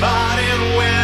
fighting when